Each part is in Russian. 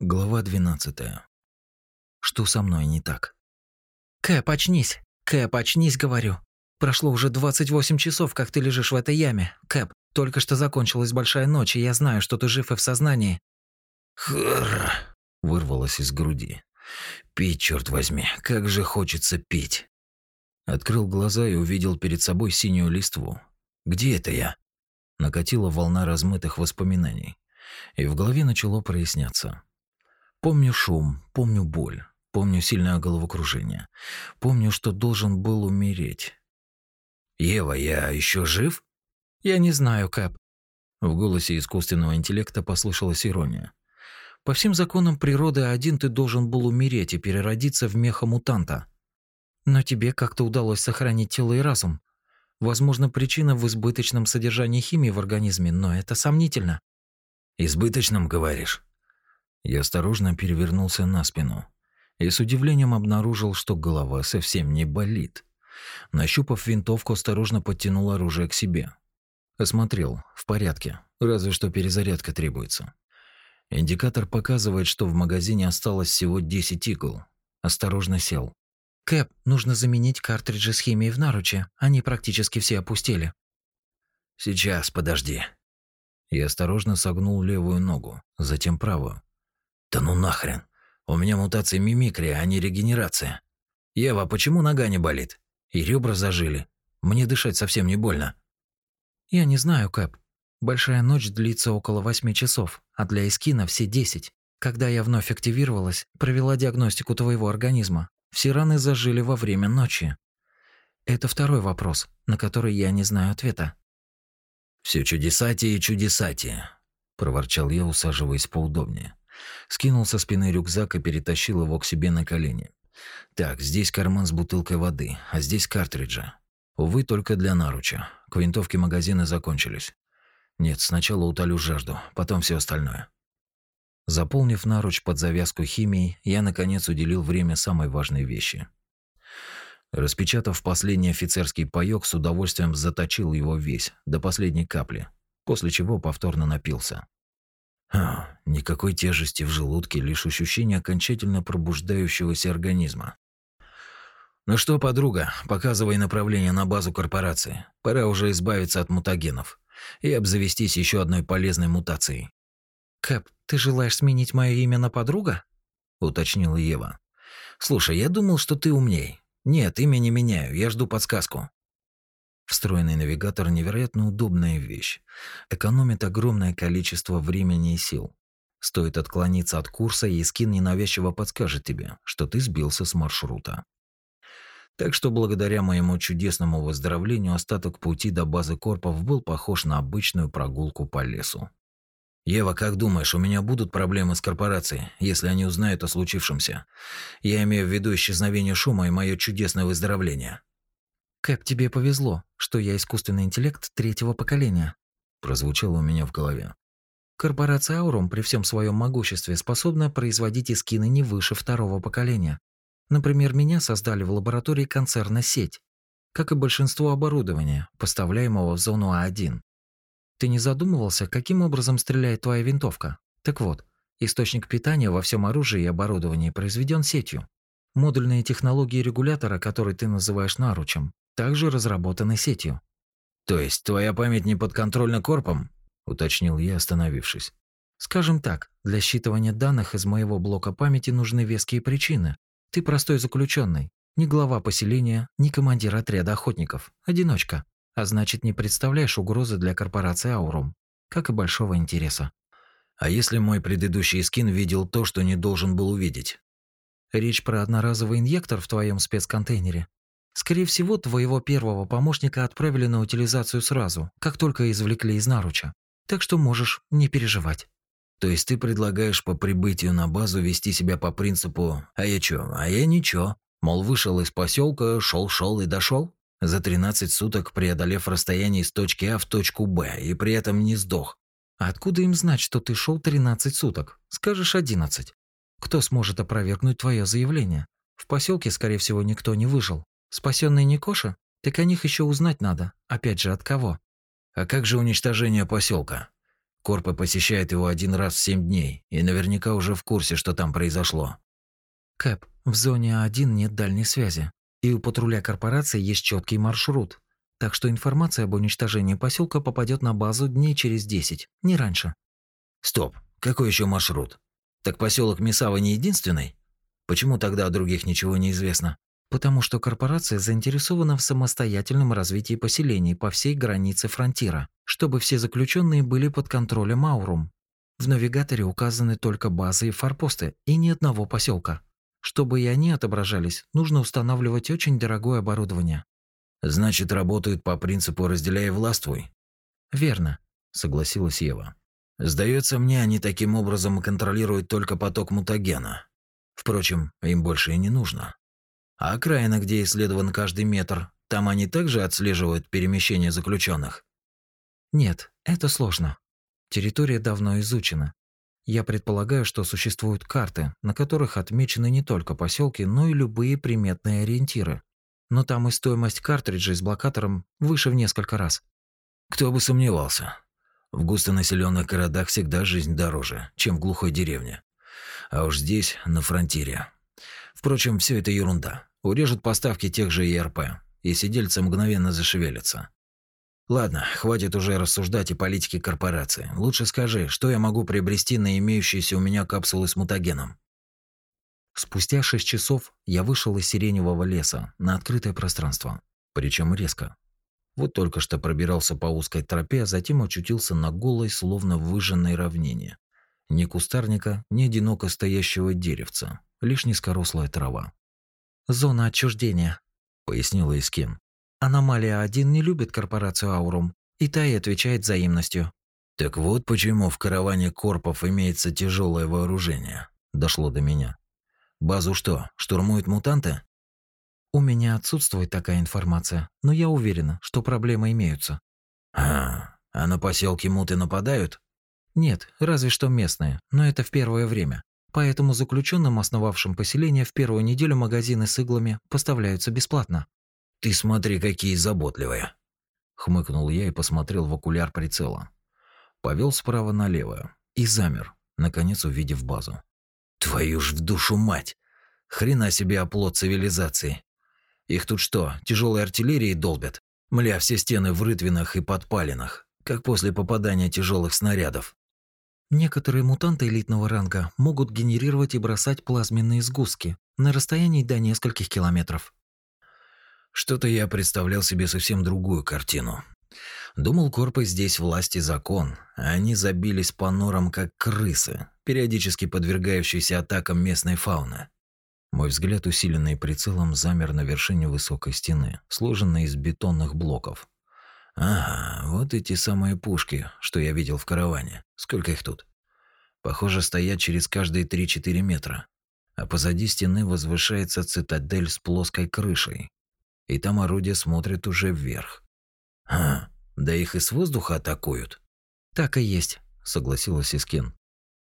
Глава 12. Что со мной не так? Кэп, очнись. Кэп, очнись, говорю. Прошло уже 28 часов, как ты лежишь в этой яме. Кэп, только что закончилась большая ночь, и я знаю, что ты жив и в сознании. Хр! вырвалось из груди. Пить, черт возьми, как же хочется пить. Открыл глаза и увидел перед собой синюю листву. Где это я? Накатила волна размытых воспоминаний, и в голове начало проясняться. Помню шум, помню боль, помню сильное головокружение. Помню, что должен был умереть. «Ева, я еще жив?» «Я не знаю, Кэп». В голосе искусственного интеллекта послышалась ирония. «По всем законам природы один ты должен был умереть и переродиться в меха-мутанта. Но тебе как-то удалось сохранить тело и разум. Возможно, причина в избыточном содержании химии в организме, но это сомнительно». «Избыточном, говоришь?» Я осторожно перевернулся на спину и с удивлением обнаружил, что голова совсем не болит. Нащупав винтовку, осторожно подтянул оружие к себе. Осмотрел, в порядке, разве что перезарядка требуется. Индикатор показывает, что в магазине осталось всего 10 игл. Осторожно сел. «Кэп, нужно заменить картриджи с химией в наруче, они практически все опустели». «Сейчас, подожди». Я осторожно согнул левую ногу, затем правую. Да ну нахрен. У меня мутация мимикрии, а не регенерация. Ева, почему нога не болит? И ребра зажили. Мне дышать совсем не больно. Я не знаю, Кэп. Большая ночь длится около восьми часов, а для Искина все десять. Когда я вновь активировалась, провела диагностику твоего организма. Все раны зажили во время ночи. Это второй вопрос, на который я не знаю ответа. Все чудесатие и чудесатие, проворчал я, усаживаясь поудобнее. Скинул со спины рюкзак и перетащил его к себе на колени. Так, здесь карман с бутылкой воды, а здесь картриджи. Увы, только для наруча. К винтовке магазины закончились. Нет, сначала утолю жажду, потом все остальное. Заполнив наруч под завязку химией, я наконец уделил время самой важной вещи. Распечатав последний офицерский паёк, с удовольствием заточил его весь, до последней капли, после чего повторно напился. А, никакой тяжести в желудке, лишь ощущение окончательно пробуждающегося организма. Ну что, подруга, показывай направление на базу корпорации. Пора уже избавиться от мутагенов и обзавестись еще одной полезной мутацией. Кэп, ты желаешь сменить мое имя на подруга? уточнила Ева. Слушай, я думал, что ты умней. Нет, имя не меняю, я жду подсказку. Встроенный навигатор – невероятно удобная вещь. Экономит огромное количество времени и сил. Стоит отклониться от курса, и скин ненавязчиво подскажет тебе, что ты сбился с маршрута. Так что благодаря моему чудесному выздоровлению остаток пути до базы Корпов был похож на обычную прогулку по лесу. «Ева, как думаешь, у меня будут проблемы с корпорацией, если они узнают о случившемся? Я имею в виду исчезновение шума и мое чудесное выздоровление». «Кэп, тебе повезло, что я искусственный интеллект третьего поколения», прозвучало у меня в голове. Корпорация Аурум при всем своем могуществе способна производить эскины не выше второго поколения. Например, меня создали в лаборатории концерна «Сеть», как и большинство оборудования, поставляемого в зону А1. Ты не задумывался, каким образом стреляет твоя винтовка? Так вот, источник питания во всем оружии и оборудовании произведен сетью. Модульные технологии регулятора, который ты называешь наручем, также разработаны сетью. То есть твоя память не подконтрольна корпом? уточнил я, остановившись. Скажем так, для считывания данных из моего блока памяти нужны веские причины. Ты простой заключенный, не глава поселения, не командир отряда охотников, одиночка, а значит, не представляешь угрозы для корпорации Аурум, как и большого интереса. А если мой предыдущий скин видел то, что не должен был увидеть? Речь про одноразовый инъектор в твоем спецконтейнере. Скорее всего, твоего первого помощника отправили на утилизацию сразу, как только извлекли из наруча. Так что можешь не переживать. То есть ты предлагаешь по прибытию на базу вести себя по принципу «а я чё, а я ничего». Мол, вышел из поселка, шел-шел и дошел, за 13 суток преодолев расстояние из точки А в точку Б, и при этом не сдох. А откуда им знать, что ты шел 13 суток? Скажешь 11. Кто сможет опровергнуть твое заявление? В поселке, скорее всего, никто не выжил. Спасенные Никоша? Так о них еще узнать надо. Опять же, от кого? А как же уничтожение поселка? Корпы посещает его один раз в семь дней и наверняка уже в курсе, что там произошло. Кэп, в зоне А1 нет дальней связи, и у патруля корпорации есть четкий маршрут. Так что информация об уничтожении поселка попадет на базу дней через 10, не раньше. Стоп, какой еще маршрут? Так поселок Мисава не единственный? Почему тогда о других ничего не известно? Потому что корпорация заинтересована в самостоятельном развитии поселений по всей границе фронтира, чтобы все заключенные были под контролем Аурум. В навигаторе указаны только базы и форпосты, и ни одного поселка. Чтобы и они отображались, нужно устанавливать очень дорогое оборудование. Значит, работают по принципу «разделяй и властвуй». Верно, согласилась Ева. Сдается мне, они таким образом контролируют только поток мутагена. Впрочем, им больше и не нужно. А окраина, где исследован каждый метр, там они также отслеживают перемещение заключенных? Нет, это сложно. Территория давно изучена. Я предполагаю, что существуют карты, на которых отмечены не только поселки, но и любые приметные ориентиры. Но там и стоимость картриджей с блокатором выше в несколько раз. Кто бы сомневался. В густонаселенных городах всегда жизнь дороже, чем в глухой деревне. А уж здесь, на фронтире. Впрочем, все это ерунда. Урежут поставки тех же ИРП, и сидельцы мгновенно зашевелятся. Ладно, хватит уже рассуждать о политике корпорации. Лучше скажи, что я могу приобрести на имеющиеся у меня капсулы с мутагеном? Спустя шесть часов я вышел из сиреневого леса на открытое пространство, причем резко. Вот только что пробирался по узкой тропе, а затем очутился на голой, словно выжженной равнине. Ни кустарника, ни одиноко стоящего деревца, лишь низкорослая трава. «Зона отчуждения», — пояснила Искин. «Аномалия 1 не любит корпорацию Аурум, и та и отвечает взаимностью». «Так вот почему в караване корпов имеется тяжелое вооружение», — дошло до меня. «Базу что, штурмуют мутанты?» «У меня отсутствует такая информация, но я уверена, что проблемы имеются». «А, а на поселки муты нападают?» Нет, разве что местные, но это в первое время. Поэтому заключенным, основавшим поселение, в первую неделю магазины с иглами поставляются бесплатно. «Ты смотри, какие заботливые!» Хмыкнул я и посмотрел в окуляр прицела. Повел справа налево и замер, наконец увидев базу. «Твою ж в душу мать! Хрена себе оплот цивилизации! Их тут что, тяжелой артиллерией долбят? Мля, все стены в рытвинах и подпалинах, как после попадания тяжелых снарядов. Некоторые мутанты элитного ранга могут генерировать и бросать плазменные сгустки на расстоянии до нескольких километров. Что-то я представлял себе совсем другую картину. Думал, корпы здесь власть и закон, а они забились по норам как крысы, периодически подвергающиеся атакам местной фауны. Мой взгляд, усиленный прицелом, замер на вершине высокой стены, сложенной из бетонных блоков. Ага, вот эти самые пушки, что я видел в караване. Сколько их тут? Похоже, стоят через каждые 3-4 метра. А позади стены возвышается цитадель с плоской крышей. И там орудия смотрят уже вверх. А, да их и с воздуха атакуют. Так и есть, согласилась Искин.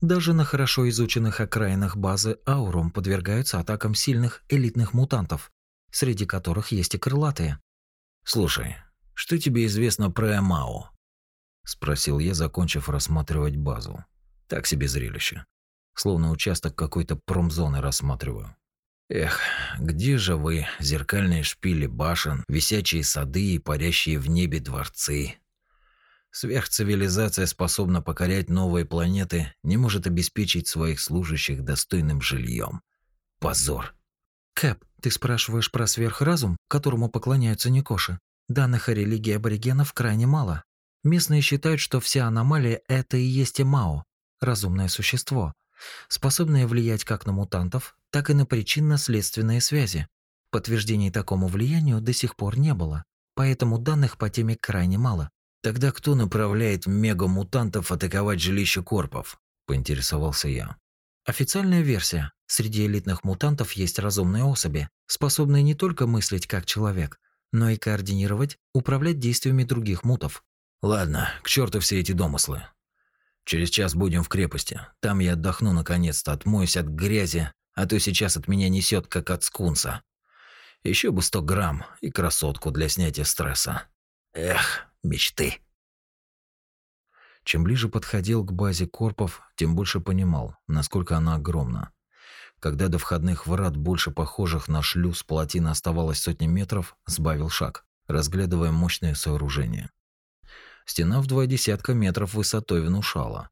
Даже на хорошо изученных окраинах базы Аурум подвергаются атакам сильных элитных мутантов, среди которых есть и крылатые. Слушай, что тебе известно про Эмао? спросил я, закончив рассматривать базу. Так себе зрелище. Словно участок какой-то промзоны рассматриваю. Эх, где же вы, зеркальные шпили башен, висячие сады и парящие в небе дворцы? Сверхцивилизация способна покорять новые планеты, не может обеспечить своих служащих достойным жильем. Позор. Кэп, ты спрашиваешь про сверхразум, которому поклоняются Никоши? Данных о религии аборигенов крайне мало. Местные считают, что вся аномалия – это и есть Мао, разумное существо, способное влиять как на мутантов, так и на причинно-следственные связи. Подтверждений такому влиянию до сих пор не было, поэтому данных по теме крайне мало. Тогда кто направляет мегамутантов атаковать жилище корпов? поинтересовался я. Официальная версия. Среди элитных мутантов есть разумные особи, способные не только мыслить как человек, но и координировать, управлять действиями других мутов. Ладно, к черту все эти домыслы. Через час будем в крепости. Там я отдохну наконец-то, отмоюсь от грязи, а то сейчас от меня несет как от скунса. Еще бы сто грамм и красотку для снятия стресса. Эх, мечты. Чем ближе подходил к базе корпов, тем больше понимал, насколько она огромна. Когда до входных врат, больше похожих на шлюз, плотины оставалось сотни метров, сбавил шаг, разглядывая мощное сооружение. Стена в два десятка метров высотой внушала.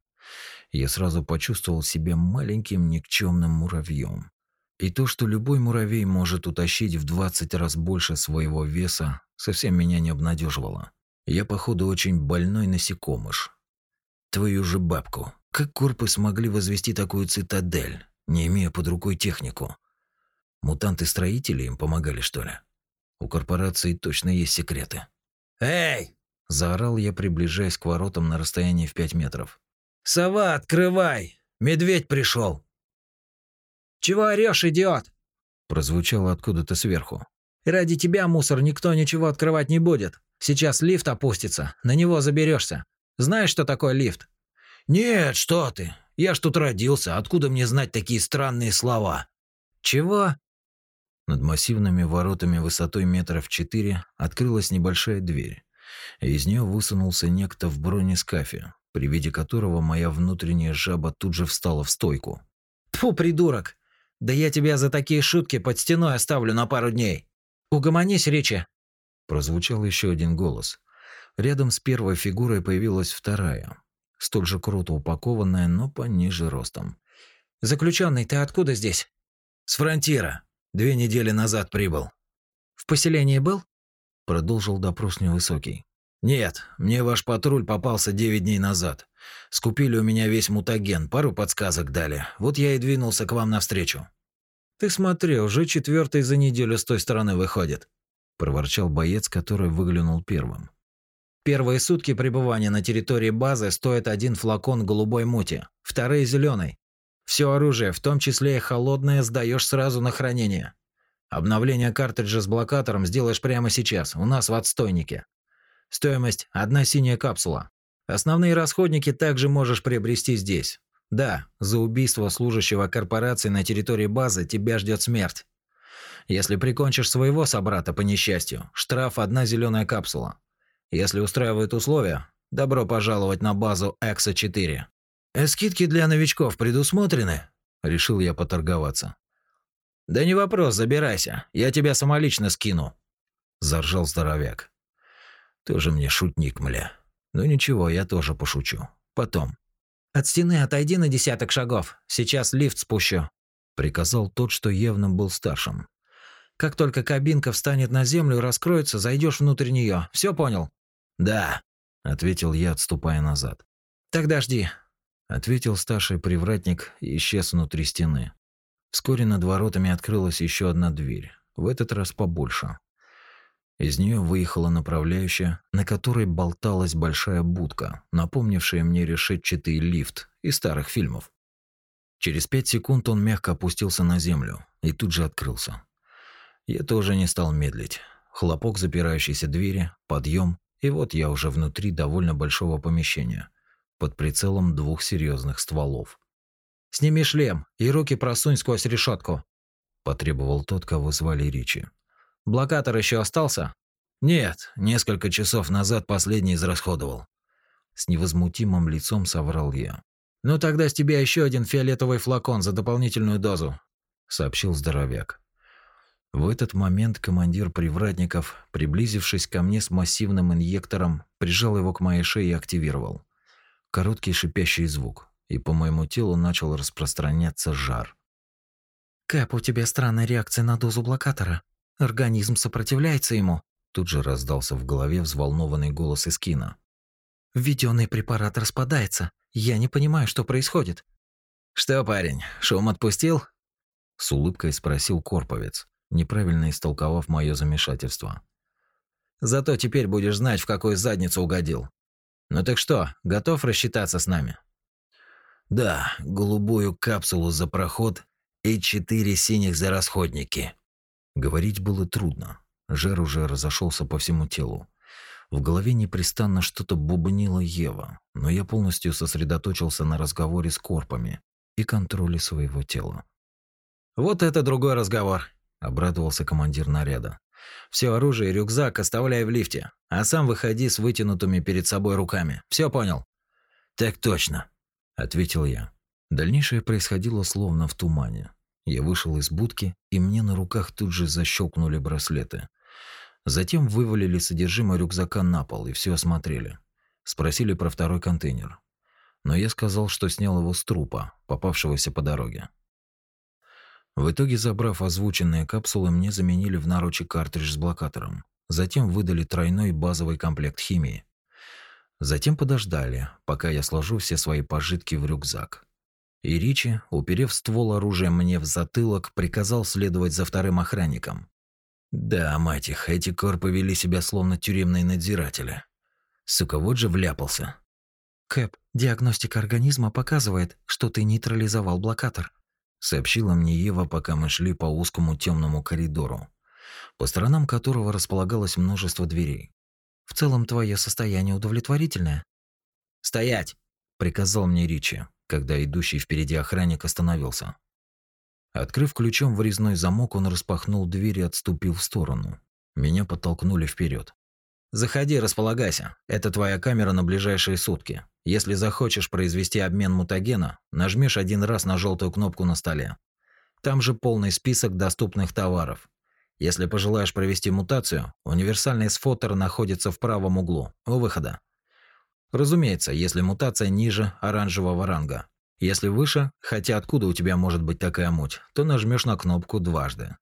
Я сразу почувствовал себя маленьким никчемным муравьем. И то, что любой муравей может утащить в 20 раз больше своего веса, совсем меня не обнадеживало. Я, походу, очень больной насекомыш. Твою же бабку. Как корпы смогли возвести такую цитадель, не имея под рукой технику? Мутанты-строители им помогали, что ли? У корпорации точно есть секреты. «Эй!» – заорал я, приближаясь к воротам на расстоянии в пять метров. «Сова, открывай! Медведь пришел!» «Чего орешь, идиот?» – прозвучало откуда-то сверху. «Ради тебя, мусор, никто ничего открывать не будет. Сейчас лифт опустится, на него заберешься. Знаешь, что такое лифт?» «Нет, что ты! Я ж тут родился, откуда мне знать такие странные слова?» «Чего?» Над массивными воротами высотой метров четыре открылась небольшая дверь. Из нее высунулся некто в бронескафе, при виде которого моя внутренняя жаба тут же встала в стойку. «Тьфу, придурок! Да я тебя за такие шутки под стеной оставлю на пару дней! Угомонись, Ричи!» Прозвучал еще один голос. Рядом с первой фигурой появилась вторая, столь же круто упакованная, но пониже ростом. «Заключенный, ты откуда здесь?» «С фронтира. Две недели назад прибыл». «В поселении был?» Продолжил допрос невысокий. «Нет, мне ваш патруль попался девять дней назад. Скупили у меня весь мутаген, пару подсказок дали. Вот я и двинулся к вам навстречу». «Ты смотри, уже четвертый за неделю с той стороны выходит», – проворчал боец, который выглянул первым. «Первые сутки пребывания на территории базы стоит один флакон голубой мути, вторые – зеленой. Все оружие, в том числе и холодное, сдаешь сразу на хранение. Обновление картриджа с блокатором сделаешь прямо сейчас, у нас в отстойнике. Стоимость – одна синяя капсула. Основные расходники также можешь приобрести здесь. Да, за убийство служащего корпорации на территории базы тебя ждет смерть. Если прикончишь своего собрата по несчастью, штраф – одна зеленая капсула. Если устраивают условия, добро пожаловать на базу Экса-4. «Э, «Скидки для новичков предусмотрены?» – решил я поторговаться. «Да не вопрос, забирайся. Я тебя самолично скину», – заржал здоровяк. Тоже мне шутник, мля. Ну ничего, я тоже пошучу. Потом. От стены отойди на десяток шагов. Сейчас лифт спущу, приказал тот, что явно был старшим. Как только кабинка встанет на землю и раскроется, зайдешь внутрь нее. Все понял? Да, ответил я, отступая назад. Тогда жди, ответил старший привратник и исчез внутри стены. Вскоре над воротами открылась еще одна дверь, в этот раз побольше. Из нее выехала направляющая, на которой болталась большая будка, напомнившая мне решетчатый лифт из старых фильмов. Через пять секунд он мягко опустился на землю и тут же открылся. Я тоже не стал медлить. Хлопок запирающейся двери, подъем, и вот я уже внутри довольно большого помещения, под прицелом двух серьезных стволов. «Сними шлем и руки просунь сквозь решетку», – потребовал тот, кого звали Ричи. Блокатор еще остался? Нет, несколько часов назад последний израсходовал. С невозмутимым лицом соврал я. Ну тогда с тебя еще один фиолетовый флакон за дополнительную дозу, сообщил здоровяк. В этот момент командир привратников, приблизившись ко мне с массивным инъектором, прижал его к моей шее и активировал. Короткий шипящий звук, и по моему телу начал распространяться жар. «Кэп, у тебя странная реакция на дозу блокатора», Организм сопротивляется ему. Тут же раздался в голове взволнованный голос Искина. Введенный препарат распадается. Я не понимаю, что происходит. Что, парень, шум отпустил? С улыбкой спросил Корповец, неправильно истолковав мое замешательство. Зато теперь будешь знать, в какую задницу угодил. Ну так что, готов рассчитаться с нами? Да, голубую капсулу за проход и четыре синих за расходники. Говорить было трудно. Жар уже разошелся по всему телу. В голове непрестанно что-то бубнила Ева, но я полностью сосредоточился на разговоре с корпами и контроле своего тела. «Вот это другой разговор», – обрадовался командир наряда. «Все оружие и рюкзак оставляй в лифте, а сам выходи с вытянутыми перед собой руками. Все понял?» Так точно, ответил я. Дальнейшее происходило словно в тумане. Я вышел из будки, и мне на руках тут же защелкнули браслеты. Затем вывалили содержимое рюкзака на пол и все осмотрели. Спросили про второй контейнер. Но я сказал, что снял его с трупа, попавшегося по дороге. В итоге, забрав озвученные капсулы, мне заменили в наруче картридж с блокатором. Затем выдали тройной базовый комплект химии. Затем подождали, пока я сложу все свои пожитки в рюкзак. И Ричи, уперев ствол оружия мне в затылок, приказал следовать за вторым охранником. Да, мать их, эти корпы вели себя словно тюремные надзиратели. Сука, вот же вляпался. Кэп, диагностика организма показывает, что ты нейтрализовал блокатор, сообщила мне Ева, пока мы шли по узкому темному коридору, по сторонам которого располагалось множество дверей. В целом твое состояние удовлетворительное. Стоять, приказал мне Ричи, когда идущий впереди охранник остановился. Открыв ключом врезной замок, он распахнул дверь и отступил в сторону. Меня подтолкнули вперед. Заходи, располагайся. Это твоя камера на ближайшие сутки. Если захочешь произвести обмен мутагена, нажмешь один раз на желтую кнопку на столе. Там же полный список доступных товаров. Если пожелаешь провести мутацию, универсальный сфотер находится в правом углу, у выхода. Разумеется, если мутация ниже оранжевого ранга. Если выше, хотя откуда у тебя может быть такая муть, то нажмешь на кнопку дважды.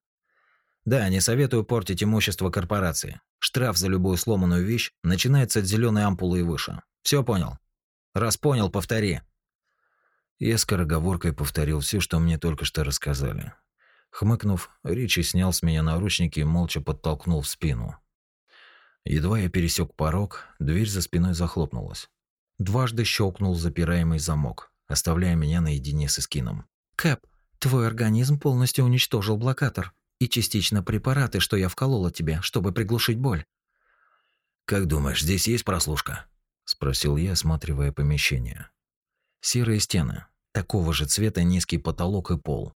Да, не советую портить имущество корпорации. Штраф за любую сломанную вещь начинается от зеленой ампулы и выше. Все понял? Раз понял, повтори. Я скороговоркой повторил все, что мне только что рассказали. Хмыкнув, Ричи снял с меня наручники и молча подтолкнул в спину. Едва я пересек порог, дверь за спиной захлопнулась. Дважды щелкнул запираемый замок, оставляя меня наедине с Искином. «Кэп, твой организм полностью уничтожил блокатор и частично препараты, что я вколола тебе, чтобы приглушить боль. Как думаешь, здесь есть прослушка? спросил я, осматривая помещение. Серые стены, такого же цвета низкий потолок и пол.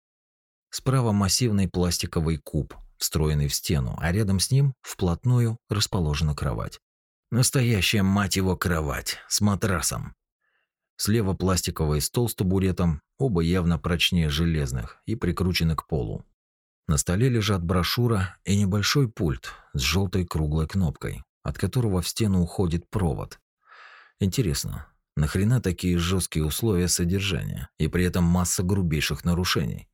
Справа массивный пластиковый куб, встроенный в стену, а рядом с ним вплотную расположена кровать. Настоящая, мать его, кровать с матрасом. Слева пластиковый стол с табуретом, оба явно прочнее железных и прикручены к полу. На столе лежат брошюра и небольшой пульт с желтой круглой кнопкой, от которого в стену уходит провод. Интересно, нахрена такие жесткие условия содержания и при этом масса грубейших нарушений?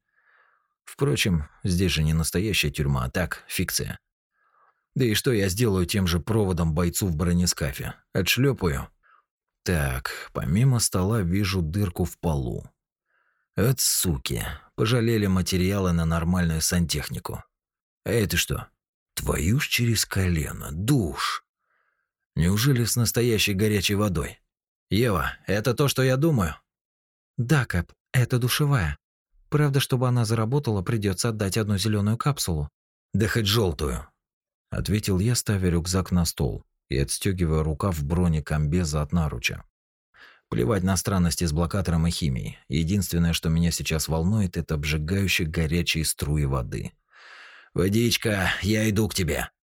Впрочем, здесь же не настоящая тюрьма, а так, фикция. Да и что я сделаю тем же проводом бойцу в бронескафе? Отшлепаю? Так, помимо стола вижу дырку в полу. От суки. Пожалели материалы на нормальную сантехнику. А это что? Твою ж через колено. Душ. Неужели с настоящей горячей водой? Ева, это то, что я думаю? Да, Кэп, это душевая. Правда, чтобы она заработала, придется отдать одну зеленую капсулу. Да хоть желтую. Ответил я, ставя рюкзак на стол и отстегивая рукав в броне комбеза от наруча. Плевать на странности с блокатором и химией. Единственное, что меня сейчас волнует, это обжигающие горячие струи воды. «Водичка, я иду к тебе!»